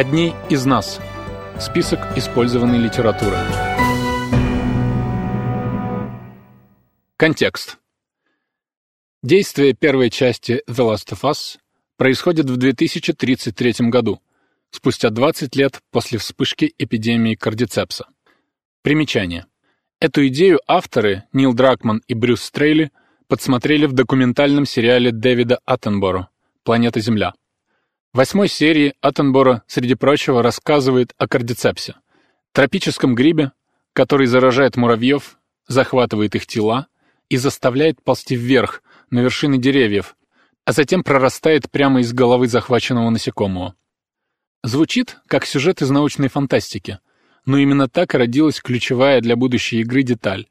Одни из нас. Список использованной литературы. Контекст. Действие первой части The Last of Us происходит в 2033 году, спустя 20 лет после вспышки эпидемии кардицепса. Примечание. Эту идею авторы Нил Дракман и Брюс Стрейли подсмотрели в документальном сериале Дэвида Аттенборо «Планета Земля». Восьмой серии Аттенборо, среди прочего, рассказывает о кардицепсе, тропическом грибе, который заражает муравьев, захватывает их тела и заставляет ползти вверх, на вершины деревьев, а затем прорастает прямо из головы захваченного насекомого. Звучит, как сюжет из научной фантастики, но именно так родилась ключевая для будущей игры деталь.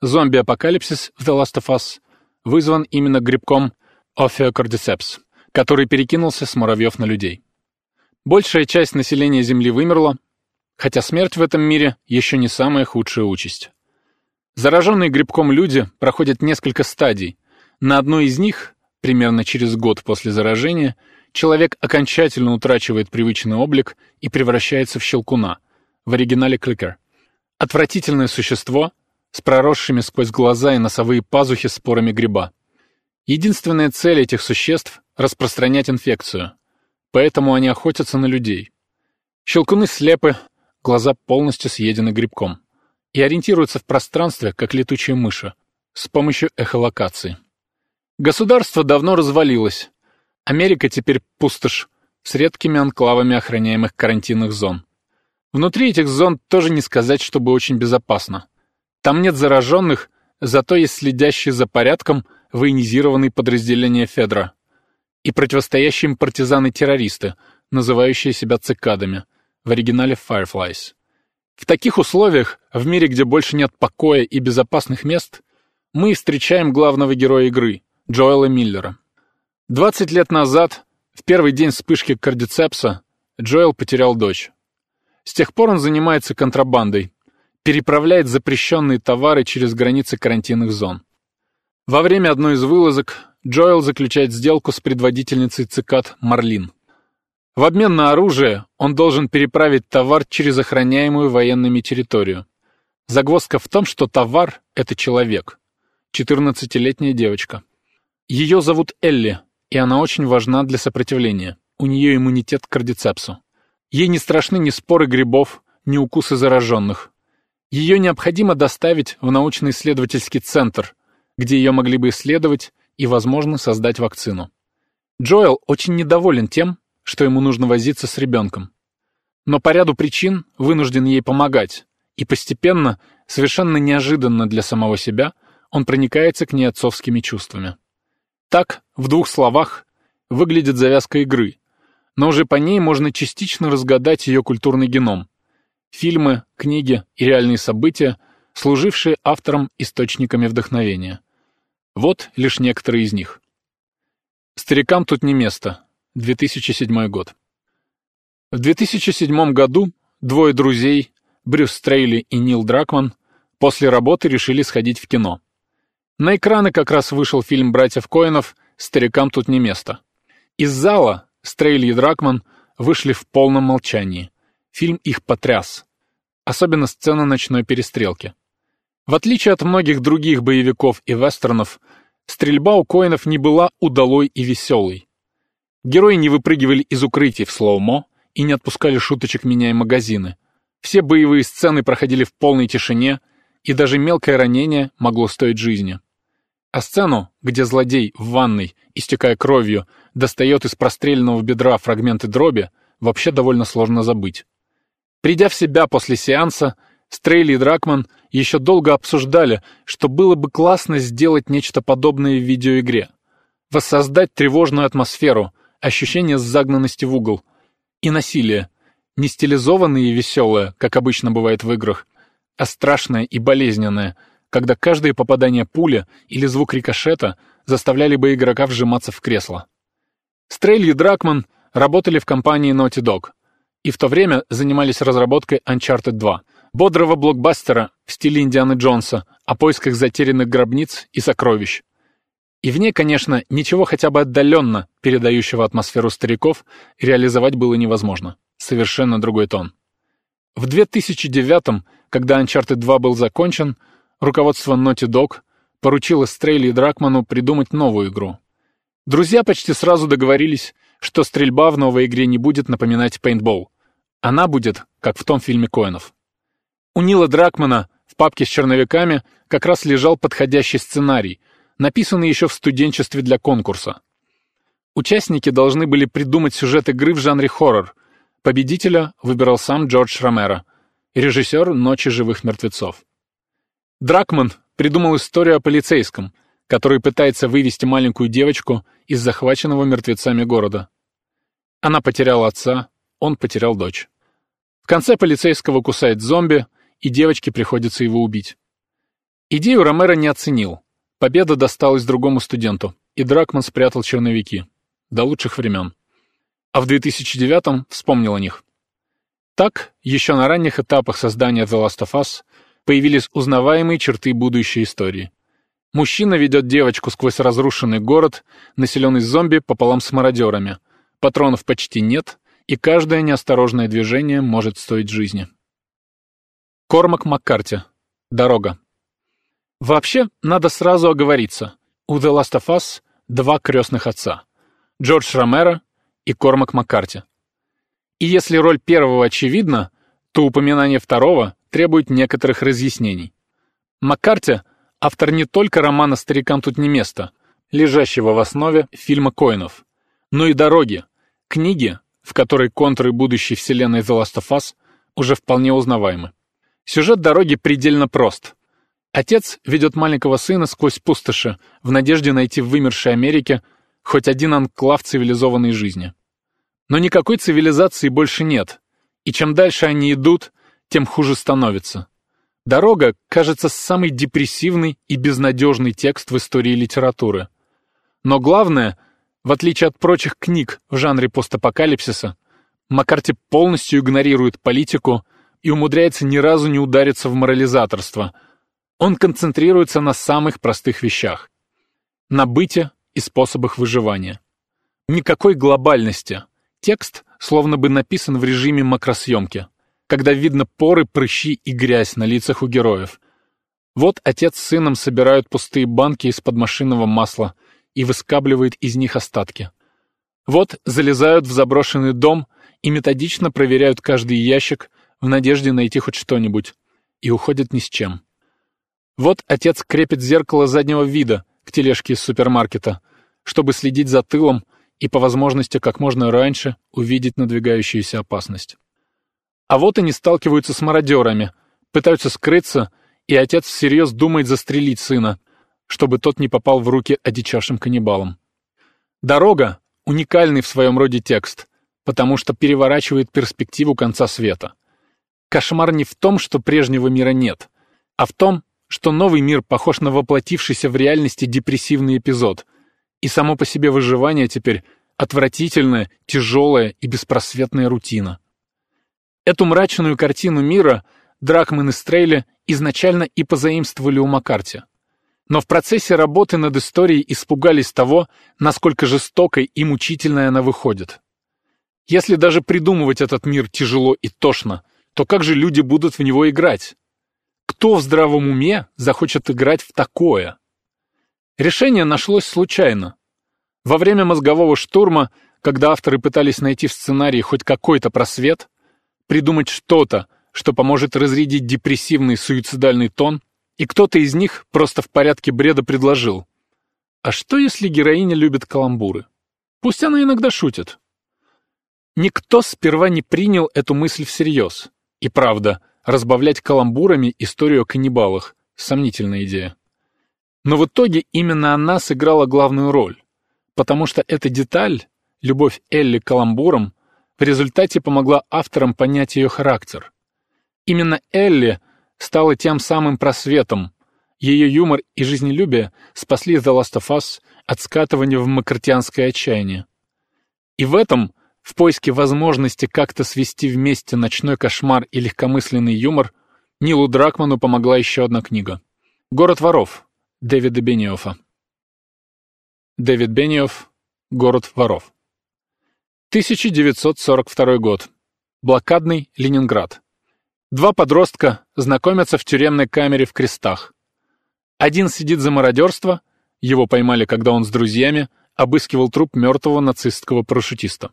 Зомби-апокалипсис в The Last of Us вызван именно грибком Ophiocordyceps который перекинулся с муравьев на людей. Большая часть населения Земли вымерла, хотя смерть в этом мире еще не самая худшая участь. Зараженные грибком люди проходят несколько стадий. На одной из них, примерно через год после заражения, человек окончательно утрачивает привычный облик и превращается в щелкуна, в оригинале кликер. Отвратительное существо с проросшими сквозь глаза и носовые пазухи спорами гриба. Единственная цель этих существ — распространять инфекцию. Поэтому они охотятся на людей. Щелкуны слепы, глаза полностью съедены грибком. И ориентируются в пространстве, как летучие мыши, с помощью эхолокации. Государство давно развалилось. Америка теперь пустошь, с редкими анклавами охраняемых карантинных зон. Внутри этих зон тоже не сказать, чтобы очень безопасно. Там нет зараженных, зато есть следящие за порядком — военизированные подразделения Федра и противостоящие им партизаны-террористы, называющие себя цикадами, в оригинале Fireflies. В таких условиях, в мире, где больше нет покоя и безопасных мест, мы встречаем главного героя игры, Джоэла Миллера. 20 лет назад, в первый день вспышки кардицепса, Джоэл потерял дочь. С тех пор он занимается контрабандой, переправляет запрещенные товары через границы карантинных зон. Во время одной из вылазок Джоэл заключает сделку с предводительницей цикад Марлин. В обмен на оружие он должен переправить товар через охраняемую военными территорию. Загвоздка в том, что товар — это человек. 14-летняя девочка. Ее зовут Элли, и она очень важна для сопротивления. У нее иммунитет к кардицепсу. Ей не страшны ни споры грибов, ни укусы зараженных. Ее необходимо доставить в научно-исследовательский центр, где ее могли бы исследовать и, возможно, создать вакцину. Джоэл очень недоволен тем, что ему нужно возиться с ребенком. Но по ряду причин вынужден ей помогать, и постепенно, совершенно неожиданно для самого себя, он проникается к ней отцовскими чувствами. Так, в двух словах, выглядит завязка игры, но уже по ней можно частично разгадать ее культурный геном. Фильмы, книги и реальные события, служившие автором источниками вдохновения. Вот лишь некоторые из них. Старикам тут не место. 2007 год. В 2007 году двое друзей, Брюс Стрейли и Нил Дракман, после работы решили сходить в кино. На экраны как раз вышел фильм «Братьев Коинов» «Старикам тут не место». Из зала Стрейли и Дракман вышли в полном молчании. Фильм их потряс. Особенно сцена ночной перестрелки. В отличие от многих других боевиков и вестернов, стрельба у коинов не была удалой и веселой. Герои не выпрыгивали из укрытий в слоумо и не отпускали шуточек, меняя магазины. Все боевые сцены проходили в полной тишине, и даже мелкое ранение могло стоить жизни. А сцену, где злодей в ванной, истекая кровью, достает из простреленного бедра фрагменты дроби, вообще довольно сложно забыть. Придя в себя после сеанса, Стрейли и Дракман еще долго обсуждали, что было бы классно сделать нечто подобное в видеоигре. Воссоздать тревожную атмосферу, ощущение загнанности в угол. И насилие. Не стилизованное и веселое, как обычно бывает в играх, а страшное и болезненное, когда каждое попадание пули или звук рикошета заставляли бы игрока вжиматься в кресло. Стрейли и Дракман работали в компании Naughty Dog и в то время занимались разработкой Uncharted 2 — бодрого блокбастера в стиле Индианы Джонса о поисках затерянных гробниц и сокровищ. И в ней, конечно, ничего хотя бы отдаленно передающего атмосферу стариков реализовать было невозможно. совершенно другой тон. В 2009 когда Uncharted 2 был закончен, руководство Naughty Dog поручило Стрейли и Дракману придумать новую игру. Друзья почти сразу договорились, что стрельба в новой игре не будет напоминать пейнтбол. Она будет, как в том фильме Коэнов. У Нила Дракмана в папке с черновиками как раз лежал подходящий сценарий, написанный еще в студенчестве для конкурса. Участники должны были придумать сюжет игры в жанре хоррор. Победителя выбирал сам Джордж Ромеро, режиссер «Ночи живых мертвецов». Дракман придумал историю о полицейском, который пытается вывести маленькую девочку из захваченного мертвецами города. Она потеряла отца, он потерял дочь. В конце полицейского кусает зомби, и девочке приходится его убить. Идею Ромеро не оценил. Победа досталась другому студенту, и Дракман спрятал черновики. До лучших времен. А в 2009-м вспомнил о них. Так, еще на ранних этапах создания The Last of Us появились узнаваемые черты будущей истории. Мужчина ведет девочку сквозь разрушенный город, населенный зомби пополам с мародерами. Патронов почти нет, и каждое неосторожное движение может стоить жизни. Кормак Маккарти. Дорога. Вообще, надо сразу оговориться. У The Last of Us два крестных отца. Джордж Ромеро и Кормак Маккарти. И если роль первого очевидна, то упоминание второго требует некоторых разъяснений. Маккарти — автор не только романа «Старикам тут не место», лежащего в основе фильма Коинов, но и «Дороги», книги, в которой контуры будущей вселенной The Last of Us уже вполне узнаваемы. Сюжет «Дороги» предельно прост. Отец ведет маленького сына сквозь пустоши в надежде найти в вымершей Америке хоть один анклав цивилизованной жизни. Но никакой цивилизации больше нет, и чем дальше они идут, тем хуже становится. «Дорога» кажется самый депрессивный и безнадежный текст в истории литературы. Но главное, в отличие от прочих книг в жанре постапокалипсиса, Маккарти полностью игнорирует политику и умудряется ни разу не удариться в морализаторство. Он концентрируется на самых простых вещах. На быте и способах выживания. Никакой глобальности — Текст словно бы написан в режиме макросъемки, когда видно поры, прыщи и грязь на лицах у героев. Вот отец с сыном собирают пустые банки из-под машинного масла и выскабливает из них остатки. Вот залезают в заброшенный дом и методично проверяют каждый ящик в надежде найти хоть что-нибудь, и уходят ни с чем. Вот отец крепит зеркало заднего вида к тележке из супермаркета, чтобы следить за тылом, и по возможности как можно раньше увидеть надвигающуюся опасность. А вот они сталкиваются с мародерами, пытаются скрыться, и отец всерьез думает застрелить сына, чтобы тот не попал в руки одичавшим каннибалам. «Дорога» — уникальный в своем роде текст, потому что переворачивает перспективу конца света. Кошмар не в том, что прежнего мира нет, а в том, что новый мир похож на воплотившийся в реальности депрессивный эпизод — и само по себе выживание теперь отвратительная, тяжелая и беспросветная рутина. Эту мрачную картину мира Дракман и Стрейли изначально и позаимствовали у Маккарти. Но в процессе работы над историей испугались того, насколько жестокой и мучительной она выходит. Если даже придумывать этот мир тяжело и тошно, то как же люди будут в него играть? Кто в здравом уме захочет играть в такое? Решение нашлось случайно. Во время мозгового штурма, когда авторы пытались найти в сценарии хоть какой-то просвет, придумать что-то, что поможет разрядить депрессивный суицидальный тон, и кто-то из них просто в порядке бреда предложил. А что, если героиня любит каламбуры? Пусть она иногда шутит. Никто сперва не принял эту мысль всерьез. И правда, разбавлять каламбурами историю о каннибалах — сомнительная идея. Но в итоге именно она сыграла главную роль, потому что эта деталь, любовь Элли к каламбурам, в результате помогла авторам понять ее характер. Именно Элли стала тем самым просветом. Ее юмор и жизнелюбие спасли The Last of Us от скатывания в макартианское отчаяние. И в этом, в поиске возможности как-то свести вместе ночной кошмар и легкомысленный юмор, Нилу Дракману помогла еще одна книга. «Город воров», Дэвида Бениофа. Дэвид Бениоф. Город воров. 1942 год. Блокадный Ленинград. Два подростка знакомятся в тюремной камере в Крестах. Один сидит за мародерство, его поймали, когда он с друзьями обыскивал труп мертвого нацистского парашютиста.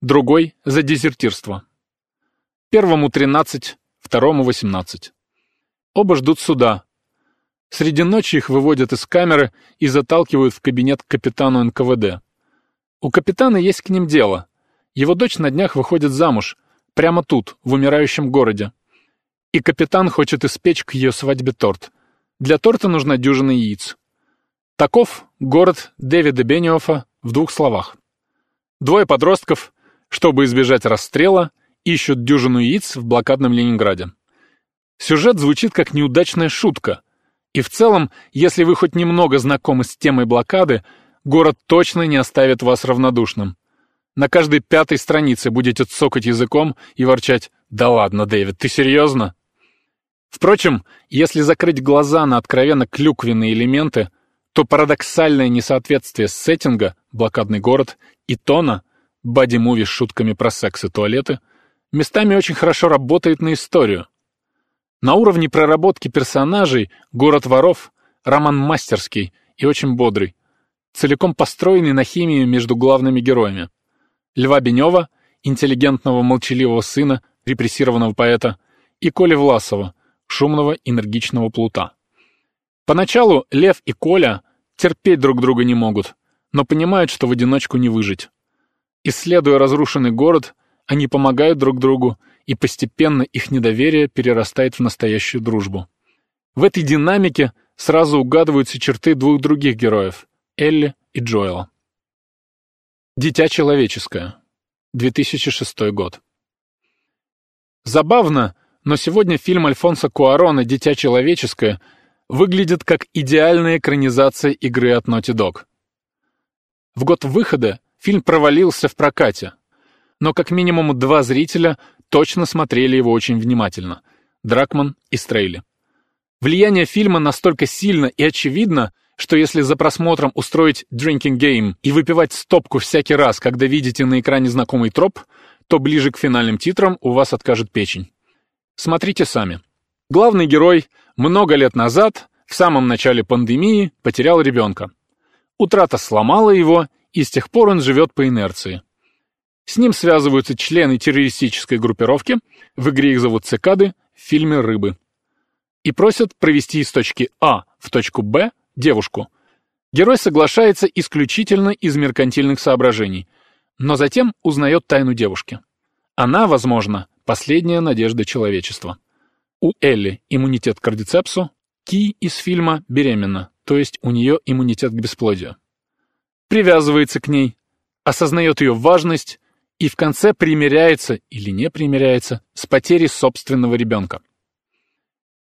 Другой — за дезертирство. Первому 13, второму 18. Оба ждут суда. Среди ночи их выводят из камеры и заталкивают в кабинет к капитану НКВД. У капитана есть к ним дело. Его дочь на днях выходит замуж, прямо тут, в умирающем городе. И капитан хочет испечь к ее свадьбе торт. Для торта нужна дюжина яиц. Таков город Дэвида Бениофа в двух словах. Двое подростков, чтобы избежать расстрела, ищут дюжину яиц в блокадном Ленинграде. Сюжет звучит как неудачная шутка. И в целом, если вы хоть немного знакомы с темой блокады, город точно не оставит вас равнодушным. На каждой пятой странице будете цокать языком и ворчать «Да ладно, Дэвид, ты серьезно?» Впрочем, если закрыть глаза на откровенно клюквенные элементы, то парадоксальное несоответствие сеттинга «Блокадный город» и тона «Бади-муви с шутками про секс и туалеты» местами очень хорошо работает на историю. На уровне проработки персонажей «Город воров» роман мастерский и очень бодрый, целиком построенный на химии между главными героями. Льва Бенева, интеллигентного молчаливого сына, репрессированного поэта, и Коли Власова, шумного энергичного плута. Поначалу Лев и Коля терпеть друг друга не могут, но понимают, что в одиночку не выжить. Исследуя разрушенный город, они помогают друг другу, и постепенно их недоверие перерастает в настоящую дружбу. В этой динамике сразу угадываются черты двух других героев — Элли и Джоэла. Дитя человеческое. 2006 год. Забавно, но сегодня фильм Альфонса Куарона «Дитя человеческое» выглядит как идеальная экранизация игры от Naughty Dog. В год выхода фильм провалился в прокате, но как минимум два зрителя точно смотрели его очень внимательно — Дракман и Стрейли. Влияние фильма настолько сильно и очевидно, что если за просмотром устроить drinking game и выпивать стопку всякий раз, когда видите на экране знакомый троп, то ближе к финальным титрам у вас откажет печень. Смотрите сами. Главный герой много лет назад, в самом начале пандемии, потерял ребенка. Утрата сломала его, и с тех пор он живет по инерции. С ним связываются члены террористической группировки, в игре их зовут цикады, в фильме «Рыбы». И просят провести из точки А в точку Б девушку. Герой соглашается исключительно из меркантильных соображений, но затем узнает тайну девушки. Она, возможно, последняя надежда человечества. У Элли иммунитет к кардицепсу, Ки из фильма беременна, то есть у нее иммунитет к бесплодию. Привязывается к ней, осознает ее важность и в конце примиряется или не примиряется с потерей собственного ребенка.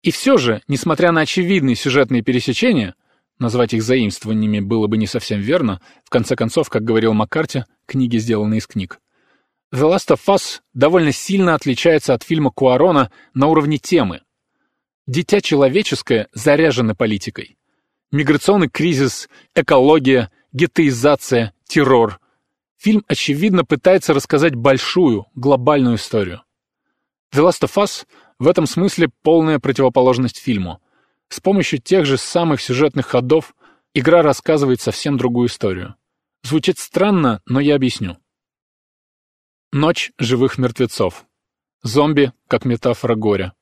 И все же, несмотря на очевидные сюжетные пересечения, назвать их заимствованиями было бы не совсем верно, в конце концов, как говорил Маккарти, книги сделаны из книг. The Last of Us довольно сильно отличается от фильма Куарона на уровне темы. Дитя человеческое заряжено политикой. Миграционный кризис, экология, гетеизация, террор — Фильм, очевидно, пытается рассказать большую, глобальную историю. The Last of Us в этом смысле полная противоположность фильму. С помощью тех же самых сюжетных ходов игра рассказывает совсем другую историю. Звучит странно, но я объясню. Ночь живых мертвецов. Зомби как метафора горя.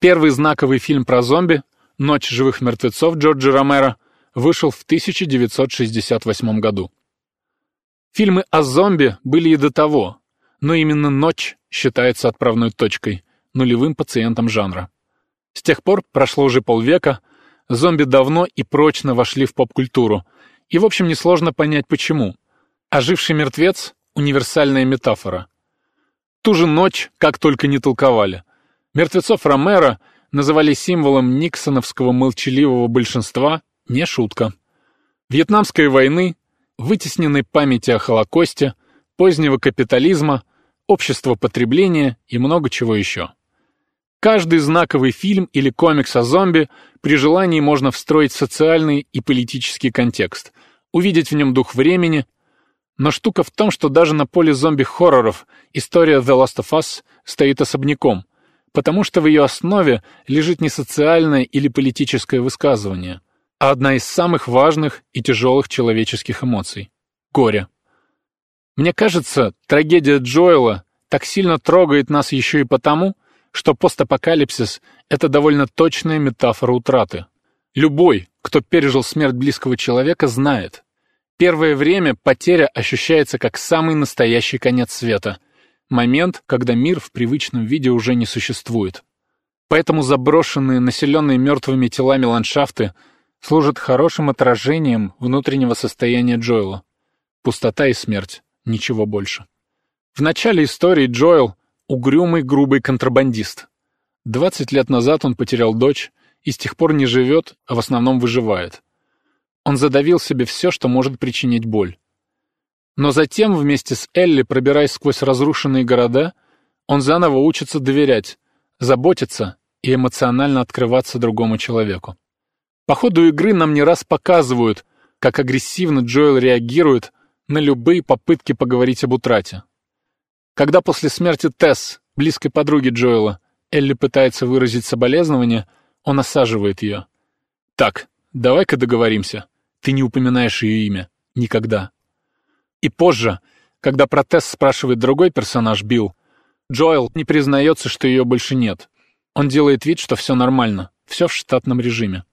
Первый знаковый фильм про зомби «Ночь живых мертвецов» Джорджа Ромеро вышел в 1968 году. Фильмы о зомби были и до того, но именно «Ночь» считается отправной точкой, нулевым пациентом жанра. С тех пор прошло уже полвека, зомби давно и прочно вошли в поп-культуру, и, в общем, несложно понять почему. Оживший мертвец — универсальная метафора. Ту же ночь как только не толковали. Мертвецов Ромеро называли символом никсоновского молчаливого большинства, не шутка. Вьетнамской войны вытесненной памяти о Холокосте, позднего капитализма, общества потребления и много чего еще. Каждый знаковый фильм или комикс о зомби при желании можно встроить социальный и политический контекст, увидеть в нем дух времени, Но штука в том, что даже на поле зомби-хорроров история The Last of Us стоит особняком, потому что в ее основе лежит не социальное или политическое высказывание, а одна из самых важных и тяжелых человеческих эмоций — горе. Мне кажется, трагедия Джоэла так сильно трогает нас еще и потому, что постапокалипсис — это довольно точная метафора утраты. Любой, кто пережил смерть близкого человека, знает. Первое время потеря ощущается как самый настоящий конец света. Момент, когда мир в привычном виде уже не существует. Поэтому заброшенные, населенные мертвыми телами ландшафты служат хорошим отражением внутреннего состояния Джоэла. Пустота и смерть, ничего больше. В начале истории Джоэл — угрюмый, грубый контрабандист. 20 лет назад он потерял дочь и с тех пор не живет, а в основном выживает. Он задавил себе все, что может причинить боль. Но затем, вместе с Элли, пробираясь сквозь разрушенные города, он заново учится доверять, заботиться и эмоционально открываться другому человеку. По ходу игры нам не раз показывают, как агрессивно Джоэл реагирует на любые попытки поговорить об утрате. Когда после смерти Тесс, близкой подруги Джоэла, Элли пытается выразить соболезнования, он осаживает ее. «Так, давай-ка договоримся. Ты не упоминаешь ее имя. Никогда». И позже, когда про Тесс спрашивает другой персонаж, Билл, Джоэл не признается, что ее больше нет. Он делает вид, что все нормально, все в штатном режиме.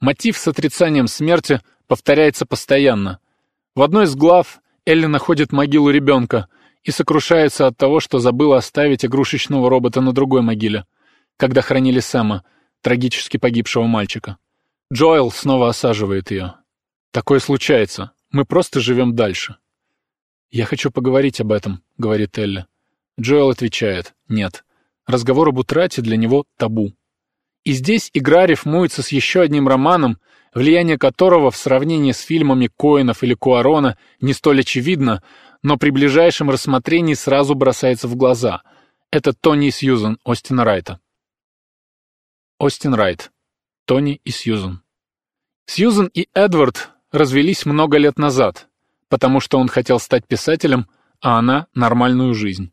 Мотив с отрицанием смерти повторяется постоянно. В одной из глав Элли находит могилу ребенка — и сокрушается от того, что забыла оставить игрушечного робота на другой могиле, когда хранили Сэма, трагически погибшего мальчика. Джоэл снова осаживает ее. «Такое случается. Мы просто живем дальше». «Я хочу поговорить об этом», — говорит Элли. Джоэл отвечает «нет». Разговор об утрате для него табу. И здесь игра рифмуется с еще одним романом, влияние которого в сравнении с фильмами Коинов или Куарона не столь очевидно, но при ближайшем рассмотрении сразу бросается в глаза. Это Тони и Сьюзан Остина Райта. Остин Райт. Тони и Сьюзан. Сьюзан и Эдвард развелись много лет назад, потому что он хотел стать писателем, а она — нормальную жизнь.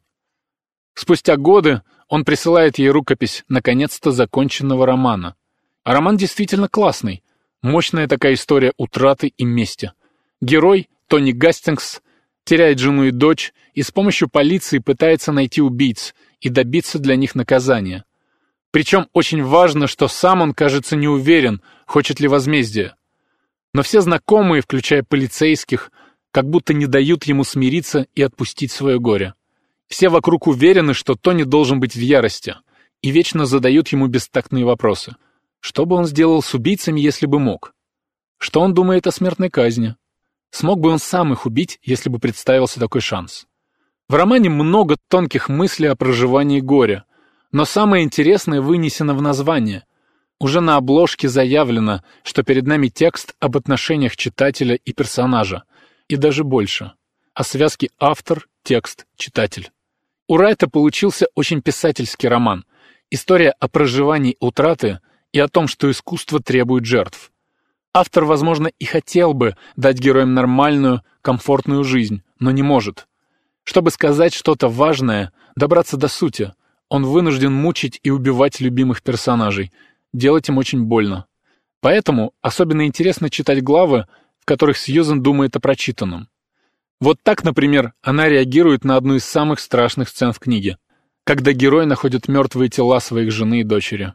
Спустя годы он присылает ей рукопись наконец-то законченного романа. А роман действительно классный. Мощная такая история утраты и мести. Герой, Тони Гастингс, теряет жену и дочь и с помощью полиции пытается найти убийц и добиться для них наказания. Причем очень важно, что сам он, кажется, не уверен, хочет ли возмездия. Но все знакомые, включая полицейских, как будто не дают ему смириться и отпустить свое горе. Все вокруг уверены, что Тони должен быть в ярости, и вечно задают ему бестактные вопросы. Что бы он сделал с убийцами, если бы мог? Что он думает о смертной казни? Смог бы он сам их убить, если бы представился такой шанс? В романе много тонких мыслей о проживании горя, но самое интересное вынесено в название. Уже на обложке заявлено, что перед нами текст об отношениях читателя и персонажа, и даже больше, о связке автор, текст, читатель. У Райта получился очень писательский роман, история о проживании утраты и о том, что искусство требует жертв. Автор, возможно, и хотел бы дать героям нормальную, комфортную жизнь, но не может. Чтобы сказать что-то важное, добраться до сути, он вынужден мучить и убивать любимых персонажей, делать им очень больно. Поэтому особенно интересно читать главы, в которых Сьюзен думает о прочитанном. Вот так, например, она реагирует на одну из самых страшных сцен в книге, когда герой находит мертвые тела своих жены и дочери.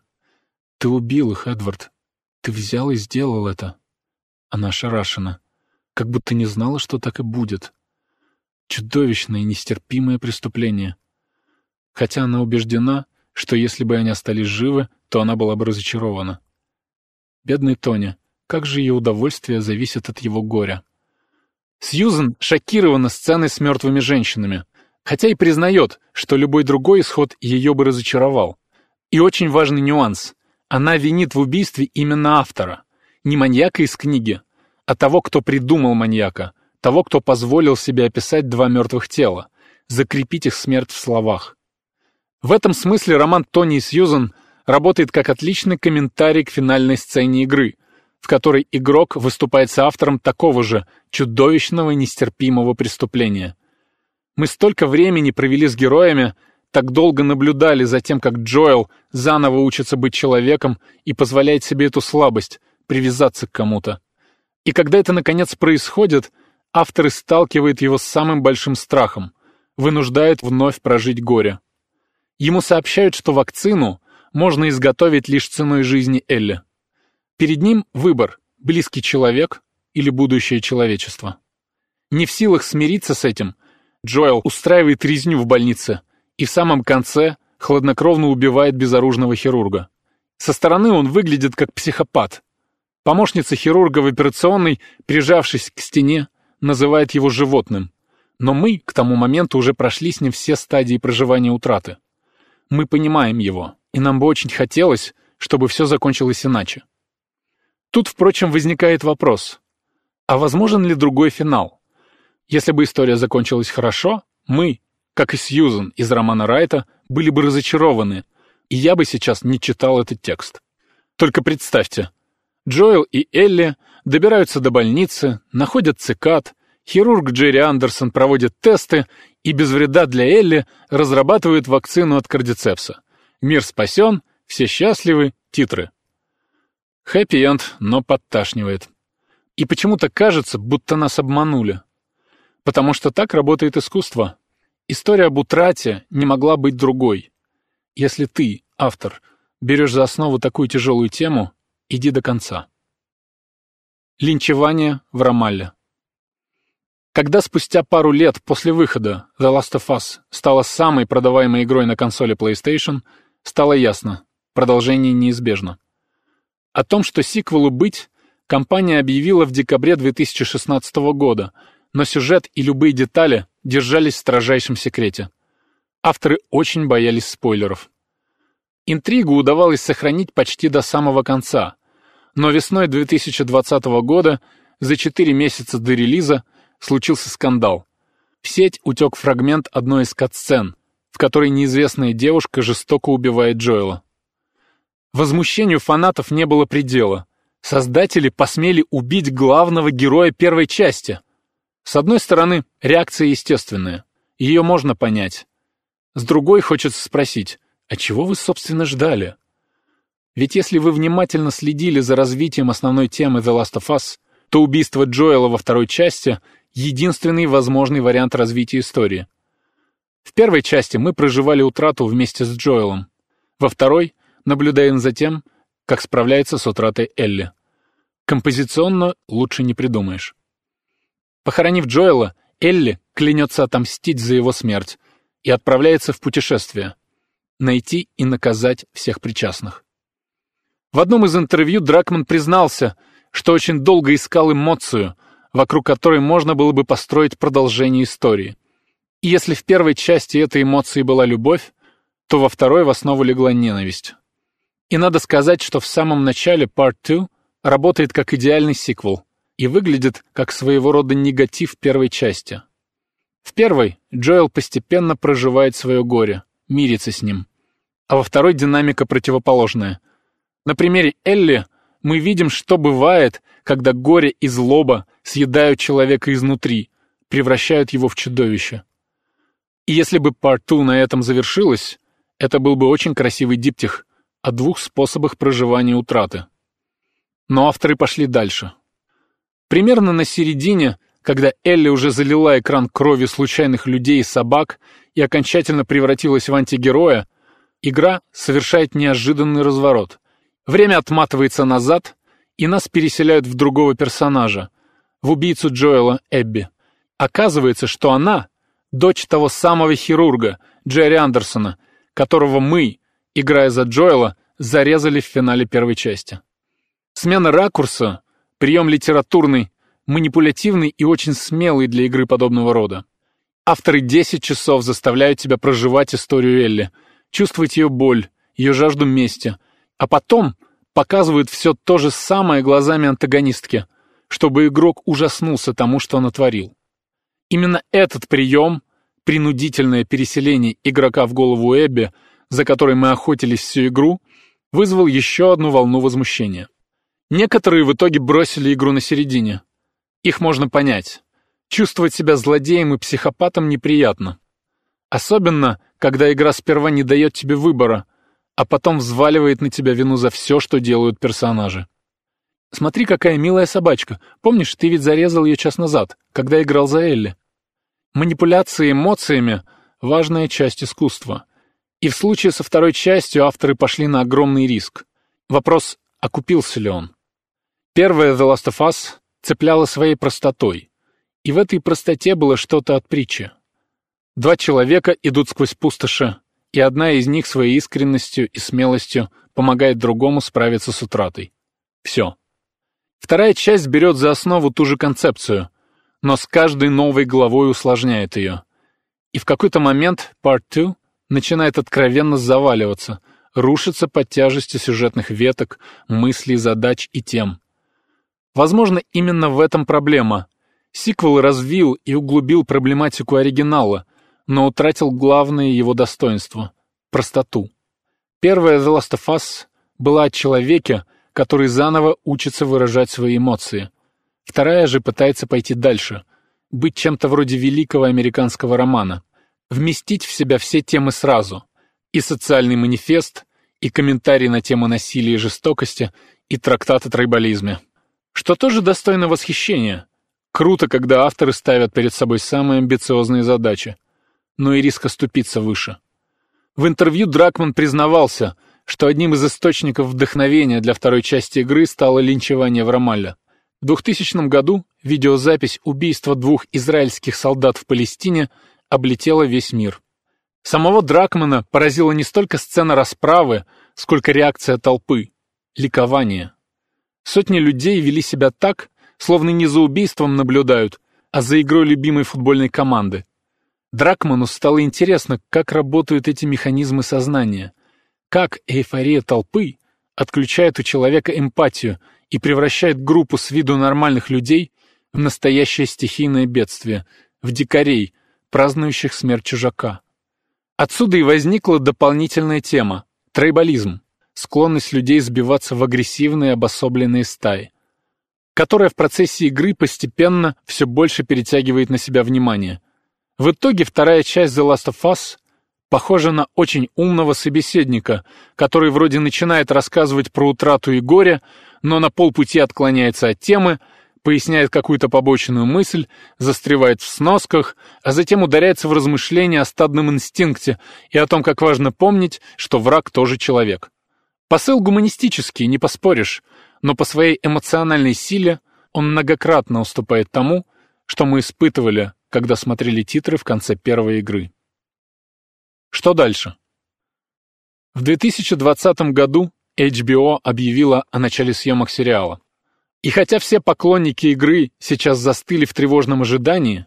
«Ты убил их, Эдвард», ты взял и сделал это. Она ошарашена, как будто не знала, что так и будет. Чудовищное и нестерпимое преступление. Хотя она убеждена, что если бы они остались живы, то она была бы разочарована. Бедный Тоня, как же ее удовольствие зависит от его горя. Сьюзен шокирована сценой с мертвыми женщинами, хотя и признает, что любой другой исход ее бы разочаровал. И очень важный нюанс. Она винит в убийстве именно автора, не маньяка из книги, а того, кто придумал маньяка, того, кто позволил себе описать два мертвых тела, закрепить их смерть в словах. В этом смысле роман Тони и Сьюзан работает как отличный комментарий к финальной сцене игры, в которой игрок выступает соавтором такого же чудовищного нестерпимого преступления. Мы столько времени провели с героями, так долго наблюдали за тем, как Джоэл заново учится быть человеком и позволяет себе эту слабость — привязаться к кому-то. И когда это наконец происходит, авторы сталкивают его с самым большим страхом, вынуждают вновь прожить горе. Ему сообщают, что вакцину можно изготовить лишь ценой жизни Элли. Перед ним выбор – близкий человек или будущее человечество. Не в силах смириться с этим, Джоэл устраивает резню в больнице и в самом конце хладнокровно убивает безоружного хирурга. Со стороны он выглядит как психопат. Помощница хирурга в операционной, прижавшись к стене, называет его животным. Но мы к тому моменту уже прошли с ним все стадии проживания утраты. Мы понимаем его, и нам бы очень хотелось, чтобы все закончилось иначе. Тут, впрочем, возникает вопрос, а возможен ли другой финал? Если бы история закончилась хорошо, мы, как и Сьюзен из романа Райта, были бы разочарованы, и я бы сейчас не читал этот текст. Только представьте, Джоэл и Элли добираются до больницы, находят цикад, хирург Джерри Андерсон проводит тесты и без вреда для Элли разрабатывают вакцину от кардицепса. Мир спасен, все счастливы, титры. Хэппи-энд, но подташнивает. И почему-то кажется, будто нас обманули. Потому что так работает искусство. История об утрате не могла быть другой. Если ты, автор, берешь за основу такую тяжелую тему, иди до конца. Линчевание в Рамалле. Когда спустя пару лет после выхода The Last of Us стала самой продаваемой игрой на консоли PlayStation, стало ясно, продолжение неизбежно. О том, что сиквелу быть, компания объявила в декабре 2016 года, но сюжет и любые детали держались в строжайшем секрете. Авторы очень боялись спойлеров. Интригу удавалось сохранить почти до самого конца, но весной 2020 года, за 4 месяца до релиза, случился скандал. В сеть утек фрагмент одной из катсцен, в которой неизвестная девушка жестоко убивает Джоэла. Возмущению фанатов не было предела. Создатели посмели убить главного героя первой части. С одной стороны, реакция естественная. Ее можно понять. С другой хочется спросить, а чего вы, собственно, ждали? Ведь если вы внимательно следили за развитием основной темы The Last of Us, то убийство Джоэла во второй части — единственный возможный вариант развития истории. В первой части мы проживали утрату вместе с Джоэлом. Во второй наблюдаем за тем, как справляется с утратой Элли. Композиционно лучше не придумаешь. Похоронив Джоэла, Элли клянется отомстить за его смерть и отправляется в путешествие. Найти и наказать всех причастных. В одном из интервью Дракман признался, что очень долго искал эмоцию, вокруг которой можно было бы построить продолжение истории. И если в первой части этой эмоции была любовь, то во второй в основу легла ненависть. И надо сказать, что в самом начале Part 2 работает как идеальный сиквел и выглядит как своего рода негатив первой части. В первой Джоэл постепенно проживает свое горе, мирится с ним. А во второй динамика противоположная. На примере Элли мы видим, что бывает, когда горе и злоба съедают человека изнутри, превращают его в чудовище. И если бы Part 2 на этом завершилась, это был бы очень красивый диптих, о двух способах проживания утраты. Но авторы пошли дальше. Примерно на середине, когда Элли уже залила экран кровью случайных людей и собак и окончательно превратилась в антигероя, игра совершает неожиданный разворот. Время отматывается назад, и нас переселяют в другого персонажа, в убийцу Джоэла Эбби. Оказывается, что она — дочь того самого хирурга, Джерри Андерсона, которого мы, играя за Джоэла, зарезали в финале первой части. Смена ракурса — прием литературный, манипулятивный и очень смелый для игры подобного рода. Авторы 10 часов заставляют тебя проживать историю Элли, чувствовать ее боль, ее жажду мести, а потом показывают все то же самое глазами антагонистки, чтобы игрок ужаснулся тому, что он натворил. Именно этот прием, принудительное переселение игрока в голову Эбби — за которой мы охотились всю игру, вызвал еще одну волну возмущения. Некоторые в итоге бросили игру на середине. Их можно понять. Чувствовать себя злодеем и психопатом неприятно. Особенно, когда игра сперва не дает тебе выбора, а потом взваливает на тебя вину за все, что делают персонажи. Смотри, какая милая собачка. Помнишь, ты ведь зарезал ее час назад, когда играл за Элли? Манипуляции эмоциями — важная часть искусства. И в случае со второй частью авторы пошли на огромный риск. Вопрос, окупился ли он? Первая The Last of Us цепляла своей простотой. И в этой простоте было что-то от притчи. Два человека идут сквозь пустоши, и одна из них своей искренностью и смелостью помогает другому справиться с утратой. Все. Вторая часть берет за основу ту же концепцию, но с каждой новой главой усложняет ее. И в какой-то момент Part 2 начинает откровенно заваливаться, рушится под тяжестью сюжетных веток, мыслей, задач и тем. Возможно, именно в этом проблема. Сиквел развил и углубил проблематику оригинала, но утратил главное его достоинство — простоту. Первая The Last of Us была о человеке, который заново учится выражать свои эмоции. Вторая же пытается пойти дальше, быть чем-то вроде великого американского романа, вместить в себя все темы сразу — и социальный манифест, и комментарий на тему насилия и жестокости, и трактат о тройболизме. Что тоже достойно восхищения. Круто, когда авторы ставят перед собой самые амбициозные задачи но и риск оступиться выше. В интервью Дракман признавался, что одним из источников вдохновения для второй части игры стало линчевание в Рамалле. В 2000 году видеозапись убийства двух израильских солдат в Палестине облетела весь мир. Самого Дракмана поразила не столько сцена расправы, сколько реакция толпы, ликование. Сотни людей вели себя так, словно не за убийством наблюдают, а за игрой любимой футбольной команды. Дракману стало интересно, как работают эти механизмы сознания, как эйфория толпы отключает у человека эмпатию и превращает группу с виду нормальных людей в настоящее стихийное бедствие, в дикарей, празднующих смерть чужака. Отсюда и возникла дополнительная тема — трейбализм, склонность людей сбиваться в агрессивные обособленные стаи, которая в процессе игры постепенно все больше перетягивает на себя внимание — в итоге вторая часть The Last of Us похожа на очень умного собеседника, который вроде начинает рассказывать про утрату и горе, но на полпути отклоняется от темы, поясняет какую-то побочную мысль, застревает в сносках, а затем ударяется в размышления о стадном инстинкте и о том, как важно помнить, что враг тоже человек. Посыл гуманистический, не поспоришь, но по своей эмоциональной силе он многократно уступает тому, что мы испытывали когда смотрели титры в конце первой игры. Что дальше? В 2020 году HBO объявила о начале съемок сериала. И хотя все поклонники игры сейчас застыли в тревожном ожидании,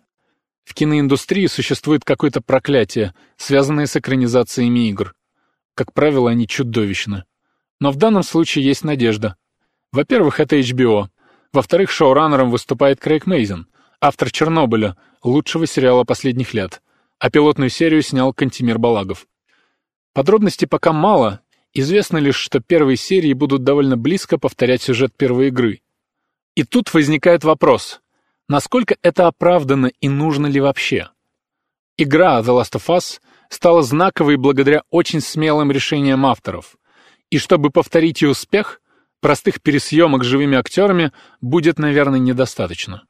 в киноиндустрии существует какое-то проклятие, связанное с экранизациями игр. Как правило, они чудовищны. Но в данном случае есть надежда. Во-первых, это HBO. Во-вторых, шоураннером выступает Крейг Мейзен, автор «Чернобыля», лучшего сериала последних лет, а пилотную серию снял Кантимир Балагов. Подробностей пока мало, известно лишь, что первые серии будут довольно близко повторять сюжет первой игры. И тут возникает вопрос, насколько это оправдано и нужно ли вообще? Игра The Last of Us стала знаковой благодаря очень смелым решениям авторов. И чтобы повторить ее успех, простых пересъемок с живыми актерами будет, наверное, недостаточно.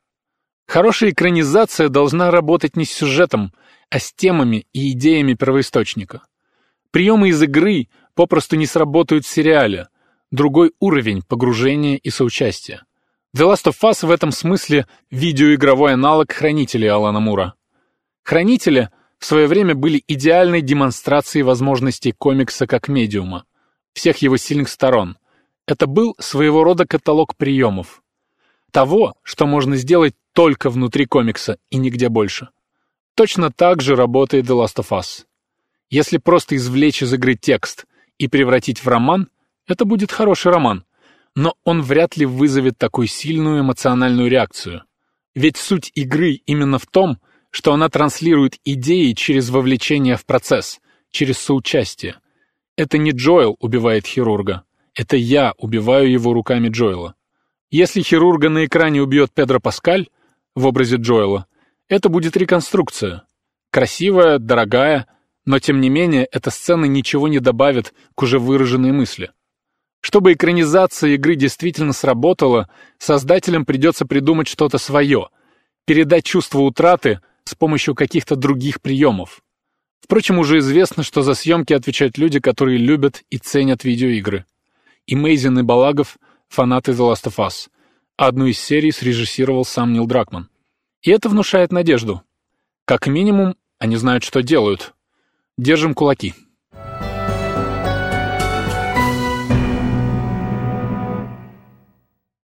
Хорошая экранизация должна работать не с сюжетом, а с темами и идеями первоисточника. Приемы из игры попросту не сработают в сериале. Другой уровень погружения и соучастия. The Last of Us в этом смысле видеоигровой аналог Хранителей Алана Мура. Хранители в свое время были идеальной демонстрацией возможностей комикса как медиума, всех его сильных сторон. Это был своего рода каталог приемов. Того, что можно сделать только внутри комикса и нигде больше. Точно так же работает The Last of Us. Если просто извлечь из игры текст и превратить в роман, это будет хороший роман, но он вряд ли вызовет такую сильную эмоциональную реакцию. Ведь суть игры именно в том, что она транслирует идеи через вовлечение в процесс, через соучастие. Это не Джоэл убивает хирурга, это я убиваю его руками Джоэла. Если хирурга на экране убьет Педро Паскаль в образе Джоэла, это будет реконструкция. Красивая, дорогая, но тем не менее эта сцена ничего не добавит к уже выраженной мысли. Чтобы экранизация игры действительно сработала, создателям придется придумать что-то свое, передать чувство утраты с помощью каких-то других приемов. Впрочем, уже известно, что за съемки отвечают люди, которые любят и ценят видеоигры. И Мейзин и Балагов — фанаты The Last of Us. Одну из серий срежиссировал сам Нил Дракман. И это внушает надежду. Как минимум, они знают, что делают. Держим кулаки.